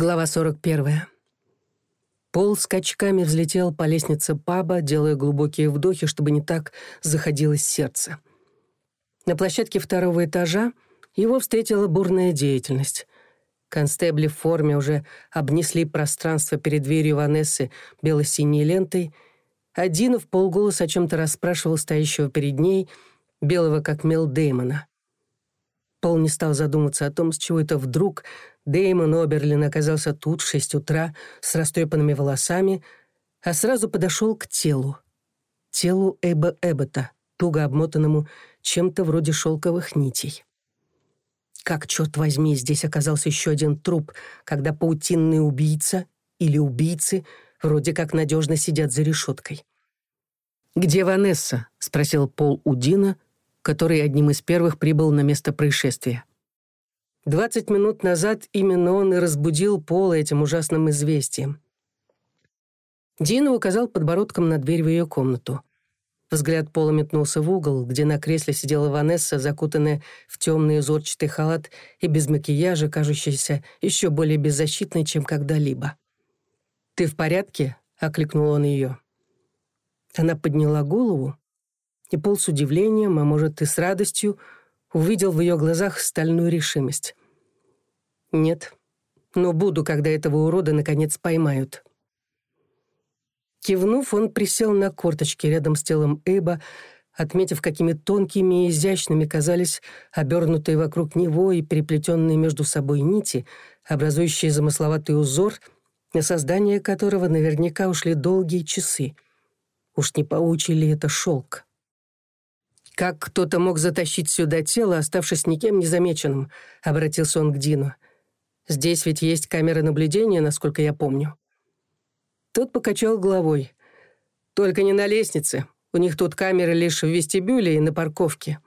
Глава 41. Пол скачками взлетел по лестнице паба, делая глубокие вдохи, чтобы не так заходилось сердце. На площадке второго этажа его встретила бурная деятельность. Констебли в форме уже обнесли пространство перед дверью Ванессы бело-синей лентой. Один в полголоса о чем-то расспрашивал стоящего перед ней, белого как мел Дэймона. Пол не стал задуматься о том, с чего это вдруг Деймон Оберлин оказался тут в шесть утра с растрепанными волосами, а сразу подошел к телу. Телу Эба Эббота, туго обмотанному чем-то вроде шелковых нитей. Как, черт возьми, здесь оказался еще один труп, когда паутинный убийца или убийцы вроде как надежно сидят за решеткой. «Где Ванесса?» — спросил Пол Удина, который одним из первых прибыл на место происшествия. Двадцать минут назад именно он и разбудил Пола этим ужасным известием. Дина указал подбородком на дверь в ее комнату. Взгляд Пола метнулся в угол, где на кресле сидела Ванесса, закутанная в темный узорчатый халат и без макияжа, кажущаяся еще более беззащитной, чем когда-либо. «Ты в порядке?» — окликнул он ее. Она подняла голову, и Пол с удивлением, а может и с радостью, — увидел в ее глазах стальную решимость. «Нет, но буду, когда этого урода наконец поймают». Кивнув, он присел на корточки рядом с телом Эйба, отметив, какими тонкими и изящными казались обернутые вокруг него и переплетенные между собой нити, образующие замысловатый узор, на создание которого наверняка ушли долгие часы. Уж не поучили ли это шелк? Как кто-то мог затащить сюда тело, оставшись никем незамеченным? обратился он к Дину. «Здесь ведь есть камеры наблюдения, насколько я помню». Тот покачал головой. «Только не на лестнице. У них тут камеры лишь в вестибюле и на парковке.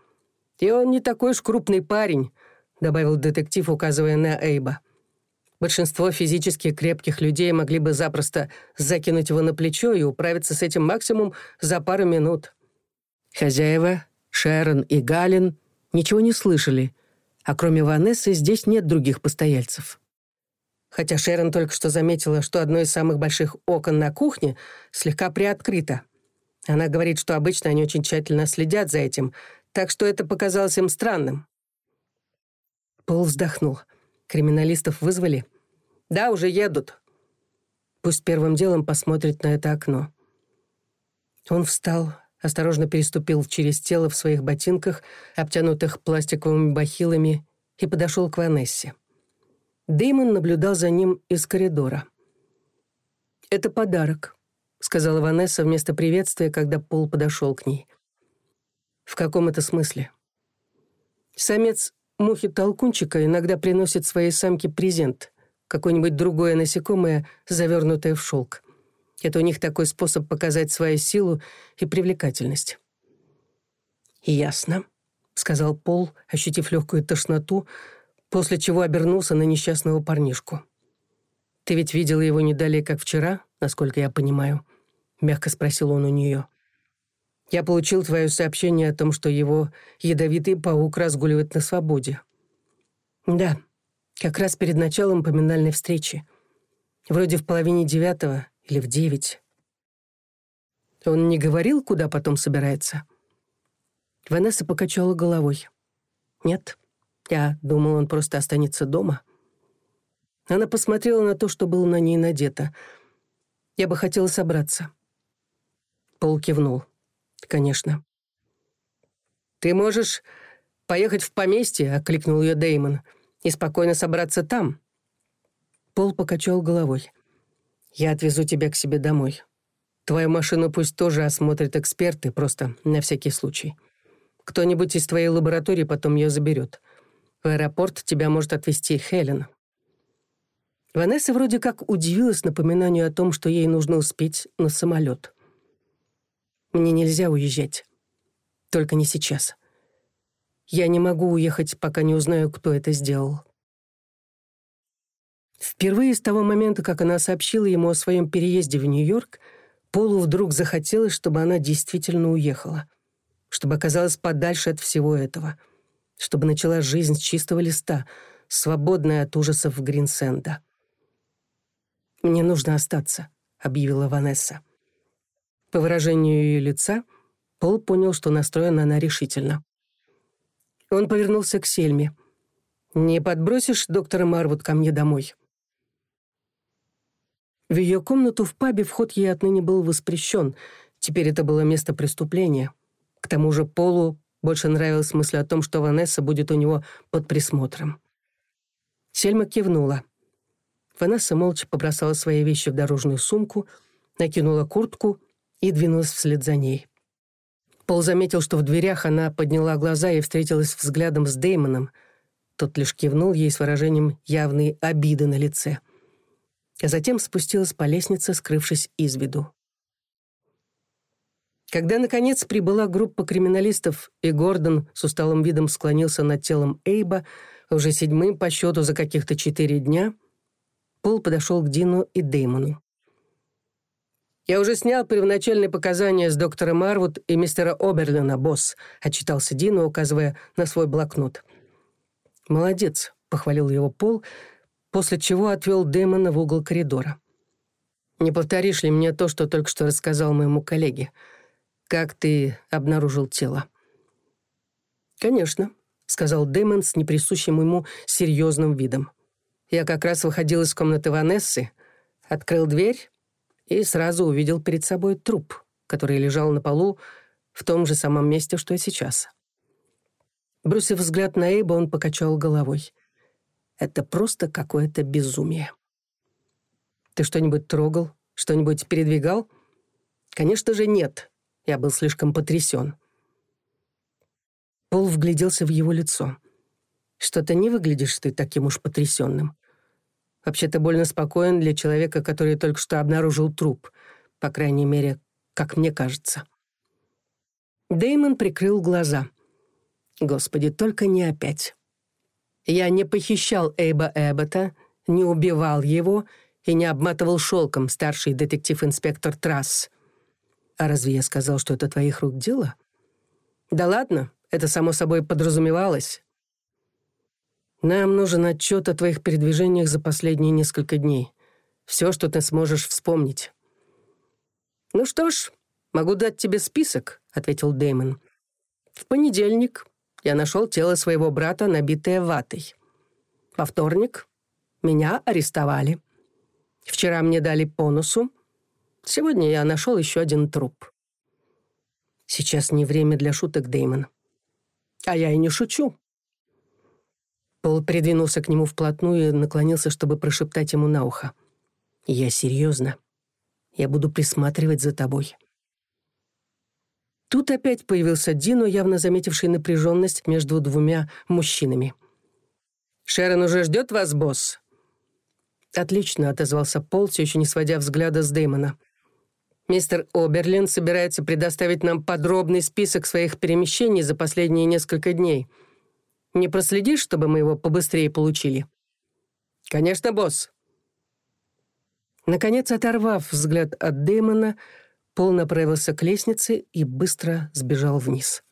И он не такой уж крупный парень», — добавил детектив, указывая на Эйба. Большинство физически крепких людей могли бы запросто закинуть его на плечо и управиться с этим максимум за пару минут. Хозяева Шерон и Галин, ничего не слышали, а кроме Ванессы здесь нет других постояльцев. Хотя Шерон только что заметила, что одно из самых больших окон на кухне слегка приоткрыто. Она говорит, что обычно они очень тщательно следят за этим, так что это показалось им странным. Пол вздохнул. Криминалистов вызвали? Да, уже едут. Пусть первым делом посмотрит осторожно переступил через тело в своих ботинках, обтянутых пластиковыми бахилами, и подошел к Ванессе. Деймон наблюдал за ним из коридора. «Это подарок», — сказала Ванесса вместо приветствия, когда Пол подошел к ней. «В каком это смысле?» «Самец мухи-толкунчика иногда приносит своей самке презент, какое-нибудь другое насекомое, завернутое в шелк. Это у них такой способ показать свою силу и привлекательность. «Ясно», — сказал Пол, ощутив легкую тошноту, после чего обернулся на несчастного парнишку. «Ты ведь видела его не далее, как вчера, насколько я понимаю?» — мягко спросил он у нее. «Я получил твое сообщение о том, что его ядовитый паук разгуливает на свободе». «Да, как раз перед началом поминальной встречи. Вроде в половине девятого или в девять. Он не говорил, куда потом собирается? Ванесса покачала головой. Нет, я думал, он просто останется дома. Она посмотрела на то, что было на ней надето. Я бы хотела собраться. Пол кивнул. Конечно. «Ты можешь поехать в поместье», — окликнул ее Деймон, «и спокойно собраться там». Пол покачал головой. Я отвезу тебя к себе домой. Твою машину пусть тоже осмотрят эксперты, просто на всякий случай. Кто-нибудь из твоей лаборатории потом ее заберет. В аэропорт тебя может отвезти Хелен». Ванесса вроде как удивилась напоминанию о том, что ей нужно успеть на самолет. «Мне нельзя уезжать. Только не сейчас. Я не могу уехать, пока не узнаю, кто это сделал». Впервые с того момента, как она сообщила ему о своем переезде в Нью-Йорк, Полу вдруг захотелось, чтобы она действительно уехала, чтобы оказалась подальше от всего этого, чтобы начала жизнь с чистого листа, свободная от ужасов Гринсенда. «Мне нужно остаться», — объявила Ванесса. По выражению ее лица Пол понял, что настроена она решительно. Он повернулся к Сельме. «Не подбросишь доктора Марвуд ко мне домой?» В ее комнату в пабе вход ей отныне был воспрещен. Теперь это было место преступления. К тому же Полу больше нравилась мысль о том, что Ванесса будет у него под присмотром. Сельма кивнула. Ванесса молча побросала свои вещи в дорожную сумку, накинула куртку и двинулась вслед за ней. Пол заметил, что в дверях она подняла глаза и встретилась взглядом с Деймоном. Тот лишь кивнул ей с выражением явной обиды на лице. А затем спустилась по лестнице, скрывшись из виду. Когда, наконец, прибыла группа криминалистов, и Гордон с усталым видом склонился над телом Эйба, уже седьмым по счету за каких-то четыре дня, Пол подошел к Дину и Деймону. «Я уже снял первоначальные показания с доктора Марвуд и мистера Оберлина, босс», отчитался Дину, указывая на свой блокнот. «Молодец», — похвалил его Пол, после чего отвел Дэймона в угол коридора. «Не повторишь ли мне то, что только что рассказал моему коллеге? Как ты обнаружил тело?» «Конечно», — сказал Дэймон с неприсущим ему серьезным видом. «Я как раз выходил из комнаты Ванессы, открыл дверь и сразу увидел перед собой труп, который лежал на полу в том же самом месте, что и сейчас». Бросив взгляд на Эйба, он покачал головой это просто какое-то безумие. Ты что-нибудь трогал? Что-нибудь передвигал? Конечно же, нет. Я был слишком потрясен. Пол вгляделся в его лицо. Что-то не выглядишь ты таким уж потрясенным. Вообще-то больно спокоен для человека, который только что обнаружил труп. По крайней мере, как мне кажется. Деймон прикрыл глаза. Господи, только не опять. Я не похищал Эйба Эббота, не убивал его и не обматывал шелком старший детектив-инспектор Трасс. А разве я сказал, что это твоих рук дело? Да ладно, это само собой подразумевалось. Нам нужен отчет о твоих передвижениях за последние несколько дней. Все, что ты сможешь вспомнить». «Ну что ж, могу дать тебе список», — ответил Дэймон. «В понедельник я нашел тело своего брата, набитое ватой. Во вторник меня арестовали. Вчера мне дали по носу. Сегодня я нашел еще один труп». «Сейчас не время для шуток, Дэймон». «А я и не шучу. Пол придвинулся к нему вплотную и наклонился, чтобы Тут опять появился Дину, явно заметивший напряженность между двумя мужчинами. «Шерон уже ждет вас, босс?» «Отлично», — отозвался Пол, еще не сводя взгляда с Дэймона. «Мистер Оберлин собирается предоставить нам подробный список своих перемещений за последние несколько дней. Не проследишь, чтобы мы его побыстрее получили?» «Конечно, босс». Наконец, оторвав взгляд от Дэймона, Пол направился к лестнице и быстро сбежал вниз.